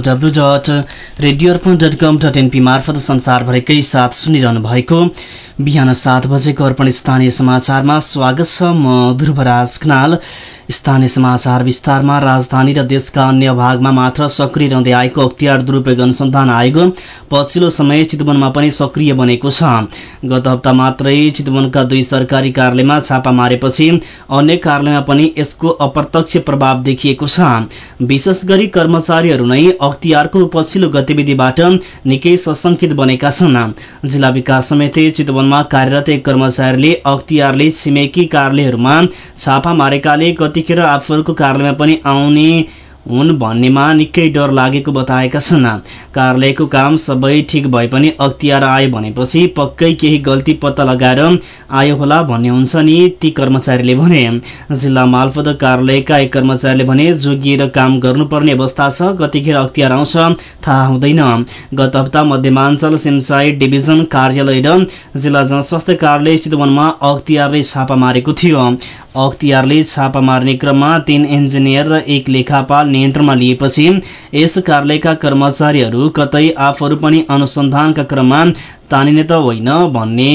W मार्फत संसारभरिकै साथ सुनिरहनु बिहान सात बजेको अर्पण स्थानीय समाचारमा स्वागत छ म ध्रुवराज खनाल। स्थानीय समाचार विस्तारमा राजधानी र देशका अन्य भागमा मात्र सक्रिय रहँदै आएको अख्तियार दुरूपयोग अनुसन्धान आयोग पछिल्लो समय चितवनमा पनि सक्रिय बनेको छ। गत हप्ता मात्रै चितवनका दुई सरकारी कार्यालयमा छापा मारेपछि अन्य कार्यालयमा पनि यसको अप्रत्यक्ष प्रभाव देखिएको छ। विशेष गरी कर्मचारीहरू नै अख्तियारको पछिल्लो गतिविधिबाट निकै सशंकित बनेका छन्। जिल्ला विकास समिति चितवनमा कार्यरत एक कर्मचारीले अख्तियारले छिमेकी कार्यालयहरूमा छापा मारेकाले कतिखेर आफूहरूको कार्यालयमा पनि आउने हुन् भन्नेमा निकै डर लागेको बताएका छन्। कार्यालयको काम सबै ठिक भए पनि अख्तियार आयो भनेपछि पक्कै केही गल्ती पत्ता लगाएर आयो होला भन्ने हुन्छ नि ती कर्मचारीले भने। जिल्ला मालपत कार्यालयका एक कर्मचारीले भने जोगिएर काम गर्नुपर्ने अवस्था छ कतिखेर अख्तियार आउँछ थाहा हुँदैन। गत हप्ता मध्यमाञ्चल सिमसाई डिभिजन कार्यालय र जिल्ला जनस्वास्थ्य कार्यालय चितवनमा अख्तियारले छापा मारेको थियो। अख्तियारले छापा मार्ने क्रममा तीन इन्जिनियर र एक लेखापाल नियन्त्रणमा लिएपछि यस कार्यालयका कर्मचारीहरू कतै आफूहरू पनि अनुसन्धानका क्रममा तानिने त होइन भन्ने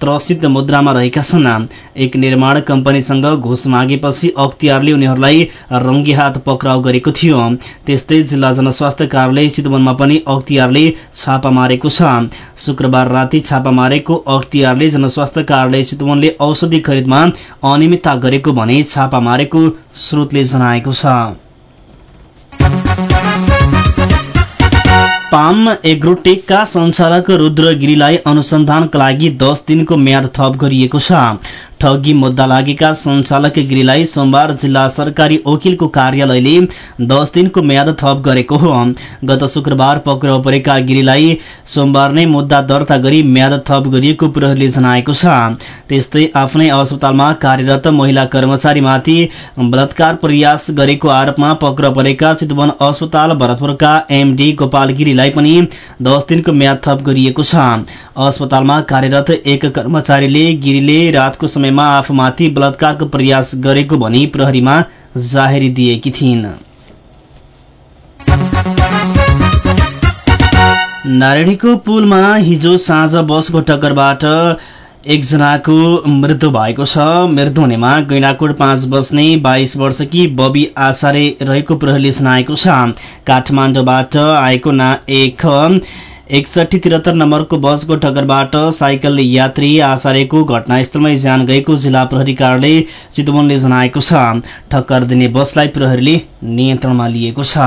त्रसित मुद्रामा रहेका छन्। एक निर्माण कम्पनीसँग घुस मागेपछि अख्तियारले उनीहरूलाई रङ्गी हात पक्राउ गरेको थियो। त्यस्तै जिल्ला जनस्वास्थ्य कार्यालय चितवनमा पनि अख्तियारले छापा मारेको छ। शुक्रबार राति छापा मारेको अख्तियारले जनस्वास्थ्य कार्यालय चितवनले औषधि खरिदमा अनियमितता गरेको भने छापा मारेको स्रोतले जनाएको छ। पाम एग्रोटेकका सञ्चालक रुद्र गिरीलाई अनुसन्धानका लागि दस दिनको म्याद थप गरिएको छ। ठगी मुद्दा लागेका सञ्चालक गिरीलाई सोमबार जिल्ला सरकारी वकिलको कार्यालयले दस दिनको म्याद थप गरेको हो। गत शुक्रबार पक्राउ परेका गिरीलाई सोमबार नै मुद्दा दर्ता गरी म्याद थप गरिएको प्रहरीले जनाएको छ। त्यस्तै आफ्नै अस्पतालमा कार्यरत महिला कर्मचारीमाथि बलात्कार प्रयास गरेको आरोपमा पक्राउ परेका चितवन अस्पताल भरतपुरका एमडी गोपाल गिरीलाई पनि दस दिनको म्याद थप गरिएको छ। अस्पतालमा कार्यरत एक कर्मचारीले गिरीले रातको समयमा आफूमाथि बलात्कारको प्रयास गरेको भनी प्रहरीमा जाहेरी दिएकी थिइन्। नारायणीको पुलमा हिजो साँझ बसको टक्करबाट एकजनाको मृत्यु भएको छ। मृत्यु हुनेमा गैनाकोट पाँच बस्ने बाइस वर्षकी बबी आचार्य रहेको प्रहरीले जनाएको छ। काठमाडौँबाट आएको ना एक एकसठी त्रिहत्तर नम्बरको बसको टक्करबाट साइकल यात्री आचार्यको घटनास्थलमै ज्यान गएको जिल्ला प्रहरी कार्यालय चितवनले जनाएको छ। ठक्कर दिने बसलाई प्रहरीले नियन्त्रणमा लिएको छ।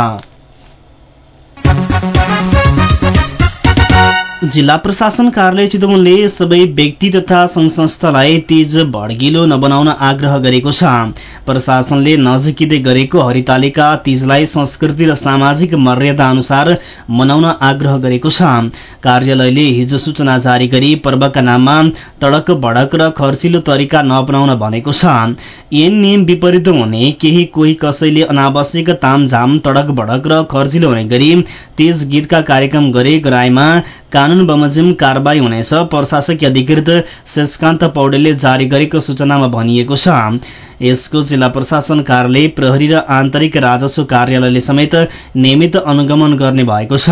जिल्ला प्रशासन कार्यालय चितवनले सबै व्यक्ति तथा संघ संस्थालाई तीज भड्गिलो नबनाउन आग्रह गरेको छ। प्रशासनले नजिकिँदै गरेको हरितालिका तीजलाई संस्कृति र सामाजिक मर्यादा अनुसार मनाउन आग्रह गरेको छ। कार्यालयले हिजो सूचना जारी गरी पर्वका नाममा तडक भडक र खर्चिलो तरिका नअपनाउन भनेको छ। यन नियम विपरीत हुने केही कोही कसैले अनावश्यक तामझाम तडक भडक र खर्चिलो हुने गरी तेज गीतका कार्यक्रम गरे गराएमा कानून बमोजिम कारवाही हुनेछ। प्रशासकीय अधिकृत शेषकान्त पौडेलले जारी गरेको सूचनामा भनिएको छ। यसको जिल्ला प्रशासन कार्यालय प्रहरी र आन्तरिक राजस्व कार्यालयले समेत नियमित अनुगमन गर्ने भएको छ।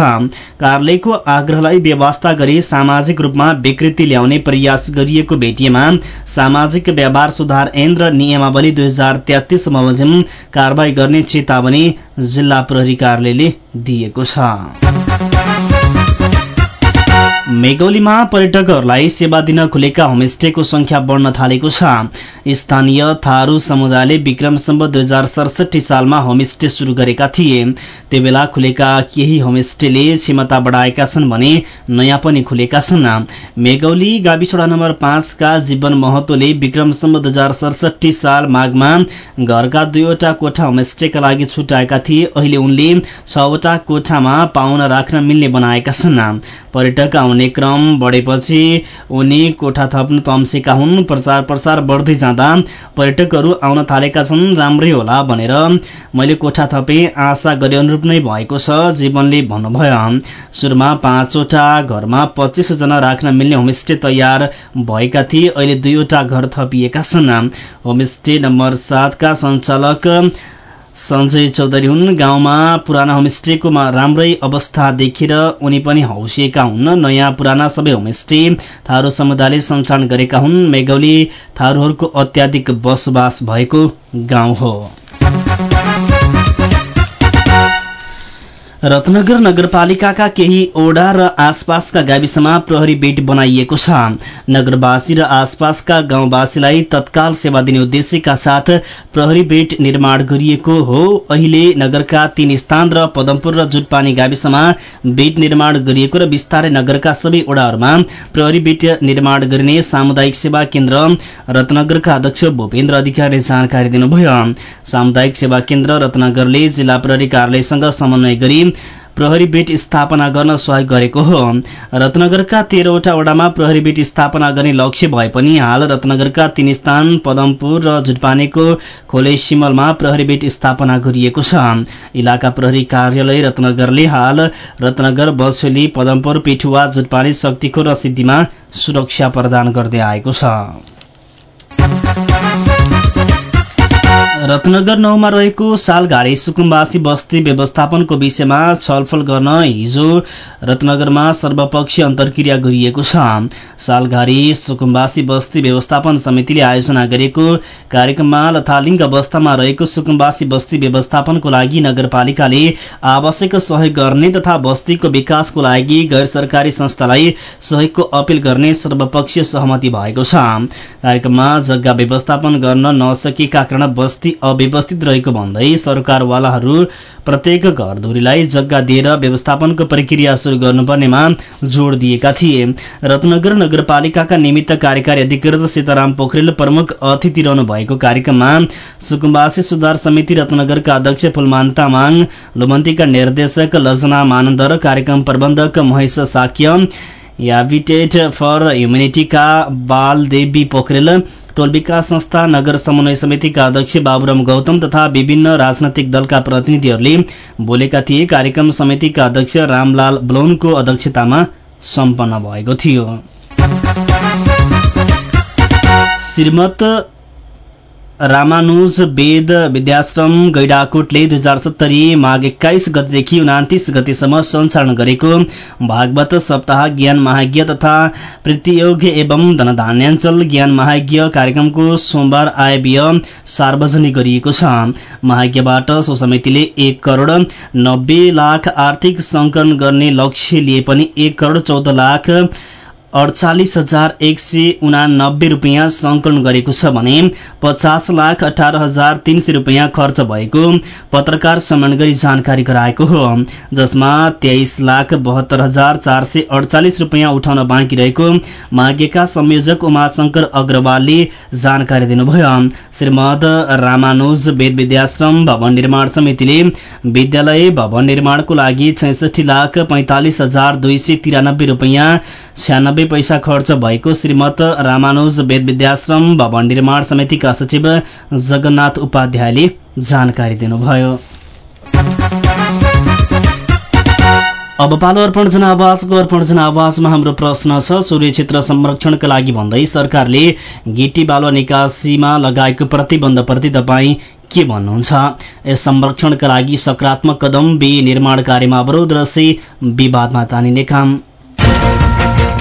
कार्यालयको आग्रहलाई व्यवस्था गरी सामाजिक रूपमा विकृति ल्याउने प्रयास गरिएको भेटिएमा सामाजिक व्यवहार सुधार ऐन र नियमावली दुई हजार तेत्तिस बमोजिम कारवाही गर्ने चेतावनी जिल्ला प्रहरी कार्यालयले दिएको छ। मेगौलीमा पर्यटकहरूलाई सेवा दिन खुलेका होमस्टेको संख्या बढ्न थालेको छ। स्थानीय थारू समुदायले विक्रम सम्म दुई हजार सडसठी सालमा होमस्टे शुरू गरेका थिए। त्यो बेला खुलेका केही होमस्टेले क्षमता बढाएका छन् भने नयाँ पनि खुलेका छन्। मेगौली गाविसडा नम्बर पाँचका जीवन महतोले विक्रम सम्म दुई हजार सडसठी साल माघमा घरका दुईवटा कोठा होमस्टेका लागि छुट्याएका थिए। अहिले उनले छवटा कोठामा पाहुना राख्न मिल्ने बनाएका छन्। पर्यटक आउने क्रम बढेपछि उनी कोठा थप्न तम्सेका हुन्। प्रचार प्रसार बढ्दै जाँदा पर्यटकहरू आउन थालेका छन्। राम्रै होला भनेर मैले कोठा थपे आशा गरे अनुरूप नै भएको छ जीवनले भन्नुभयो। सुरुमा पाँचवटा घरमा पच्चिसजना राख्न मिल्ने होमस्टे तयार भएका थिए। अहिले दुईवटा घर थपिएका छन्। होमस्टे नम्बर सातका सञ्चालक सञ्जय चौधरी हुन्। गाउँमा पुराना होमस्टेको राम्रै अवस्था देखेर उनी पनि हौसिएका हुन्। नयाँ पुराना सबै होमस्टे थारू समुदायले सञ्चालन गरेका हुन्। मेगौली थारूहरूको अत्याधिक बसोबास भएको गाउँ हो। रत्नगर नगरपालिकाका केही ओडा र आसपासका गाविसमा प्रहरी बेट बनाइएको छ। नगरवासी र आसपासका गाउँवासीलाई तत्काल सेवा दिने उद्देश्यका साथ प्रहरी बेट निर्माण गरिएको हो। अहिले नगरका तीन स्थान र पदमपुर र जुटपानी गाविसमा बेट निर्माण गरिएको र विस्तारै नगरका सबै ओडाहरूमा प्रहरी बेट निर्माण गरिने सामुदायिक सेवा केन्द्र रत्नगरका अध्यक्ष भूपेन्द्र अधिकारीले जानकारी दिनुभयो। सामुदायिक सेवा केन्द्र रत्नगरले जिल्ला प्रहरी कार्यालयसँग समन्वय गरी प्रहरी बेट स्थापना गर्न सहयोग गरेको हो। रत्नगरका तेह्रवटा वडामा प्रहरी बेट स्थापना गर्ने लक्ष्य भए पनि हाल रत्नगरका तीन स्थान पदमपुर र जुटपानीको खोले सिमलमा प्रहरी बेट स्थापना गरिएको छ। इलाका प्रहरी कार्यालय रत्नगरले हाल रत्नगर बसेली पदमपुर पिठुवा जुटपानी शक्तिखोर र सिद्धिमा सुरक्षा प्रदान गर्दै आएको छ। रत्नगर नौमा रहेको सालघारी सुकुम्बासी बस्ती व्यवस्थापनको विषयमा छलफल गर्न हिजो रत्नगरमा सर्वपक्षीय अन्तर्क्रिया गरिएको छ। सालघारी सुकुम्बासी बस्ती व्यवस्थापन समितिले आयोजना गरेको कार्यक्रममा लथालिङ्ग अवस्थामा रहेको सुकुम्बासी बस्ती व्यवस्थापनको लागि नगरपालिकाले आवश्यक सहयोग गर्ने तथा बस्तीको विकासको लागि गैर सरकारी संस्थालाई सहयोगको अपिल गर्ने सर्वपक्षीय सहमति भएको छ। कार्यक्रममा जग्गा व्यवस्थापन गर्न नसकेका कारण बस्ती अव्यवस्थित रहेको भन्दै सरकारवालाहरू प्रत्येक घरधुरीलाई जग्गा दिएर व्यवस्थापनको प्रक्रिया शुरू गर्नुपर्नेमा जोड़ दिएका थिए। रत्नगर नगरपालिकाका निमित्त कार्यकारी अधिकृत सीताराम पोखरेल प्रमुख अतिथि रहनु भएको कार्यक्रममा सुकुम्बासी सुधार समिति रत्नगरका अध्यक्ष फुलमान तामाङ लुमन्तीका निर्देशक लजना मानन्दर कार्यक्रम प्रबन्धक महेश साक्य याभिटेट फर ह्युमेनिटीका बालदेवी पोखरेल टोल विकास संस्था नगर समन्वय समितिका अध्यक्ष बाबुराम गौतम तथा विभिन्न राजनैतिक दलका प्रतिनिधिहरूले बोलेका थिए। कार्यक्रम समितिका अध्यक्ष रामलाल ब्लोनको अध्यक्षतामा सम्पन्न भएको थियो। रामानुज वेद विद्याश्रम गैडाकोटले दुई हजार सत्तरी माघ एक्काइस गतेदेखि उनातिस गतेसम्म सञ्चालन गरेको भागवत सप्ताह ज्ञान महाज्ञ तथा प्रतियोग एवं धनधान्याञ्चल ज्ञान महाज्ञ कार्यक्रमको सोमबार आय व्यय सार्वजनिक गरिएको छ। महाज्ञबाट सो समितिले एक करोड़ नब्बे लाख आर्थिक संकलन गर्ने लक्ष्य लिए पनि एक करोड़ चौध लाख अडचालिस हजार एक सय उनानब्बे रुपियाँ सङ्कलन गरेको छ भने पचास लाख अठार हजार तीन सय रुपियाँ खर्च भएको पत्रकार सम्मेलन गरी जानकारी गराएको हो जसमा तेइस लाख बहत्तर हजार चार सय अडचालिस रुपियाँ उठाउन बाँकी रहेको मागेका संयोजक उमाशंकर अग्रवालले जानकारी दिनुभयो। श्रीमद रामानुज वेद विद्याश्रम भवन निर्माण समितिले विद्यालय भवन निर्माणको लागि छैसठी लाख पैंतालिस हजार दुई सय तिरानब्बे रुपियाँ छ्यानब्बे पैसा खर्च भएको श्रीमत रामानुज वेद विद्याश्रम भवन निर्माण समितिका सचिव जगन्नाथ उपाध्यायले जानकारी दिनुभयो। अब पालो अर्पण जनावासको अर्पण जनावासमा हाम्रो प्रश्न छ चौरी क्षेत्र संरक्षणका लागि भन्दै सरकारले गिटी बालुवा निकासीमा लगाएको प्रतिबन्धप्रति तपाईँ के भन्नुहुन्छ? यस संरक्षणका लागि सकारात्मक कदम बी निर्माण कार्यमा अवरोध र सी विवादमा तानिने काम।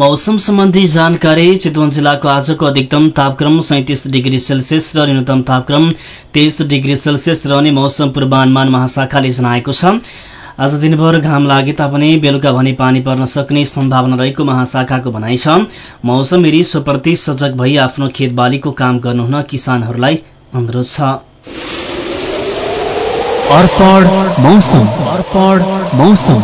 मौसम सम्बन्धी जानकारी चितवन जिल्लाको आजको अधिकतम तापक्रम सैतिस डिग्री सेल्सियस र न्यूनतम तापक्रम तेइस डिग्री सेल्सियस रहने मौसम पूर्वानुमान महाशाखाले जनाएको छ। आज दिनभर घाम लागे तापनि बेलुका भनी पानी पर्न सक्ने सम्भावना रहेको महाशाखाको भनाइ छ। मौसम हेरी सोप्रति सजग भई आफ्नो खेतबालीको काम गर्नुहुन किसानहरूलाई अनुरोध छ। अर्पण मौसम। अर्पण मौसम।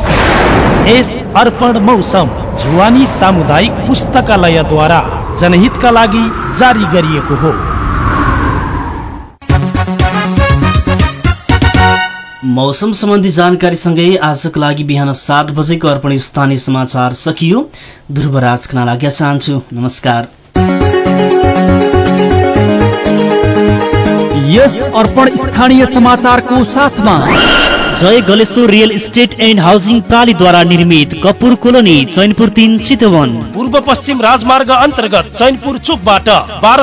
यस अर्पण मौसम जुवानी सामुदायिक पुस्तकालयद्वारा जनहितका लागि जारी गरिएको हो। मौसम सम्बन्धी जानकारीसँगै आजको लागि बिहान सात बजेको अर्पण स्थानीय समाचार सकियो। ध्रुवराज खना लाग्या चाहन्छु। नमस्कार। यस अर्पण स्थानीय समाचारको साथमा Jay Galeshwar real estate and housing प्रणालीद्वारा निर्मित कपुर कोलोनी चैनपुर तिन चितवन। पूर्व पश्चिम राजमार्ग अन्तर्गत चैनपुर चोकबाट बाह्र